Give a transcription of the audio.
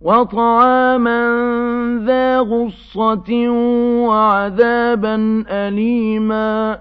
وَطَعَامًا ذَا غُصَّةٍ وَعَذَابًا أَلِيمًا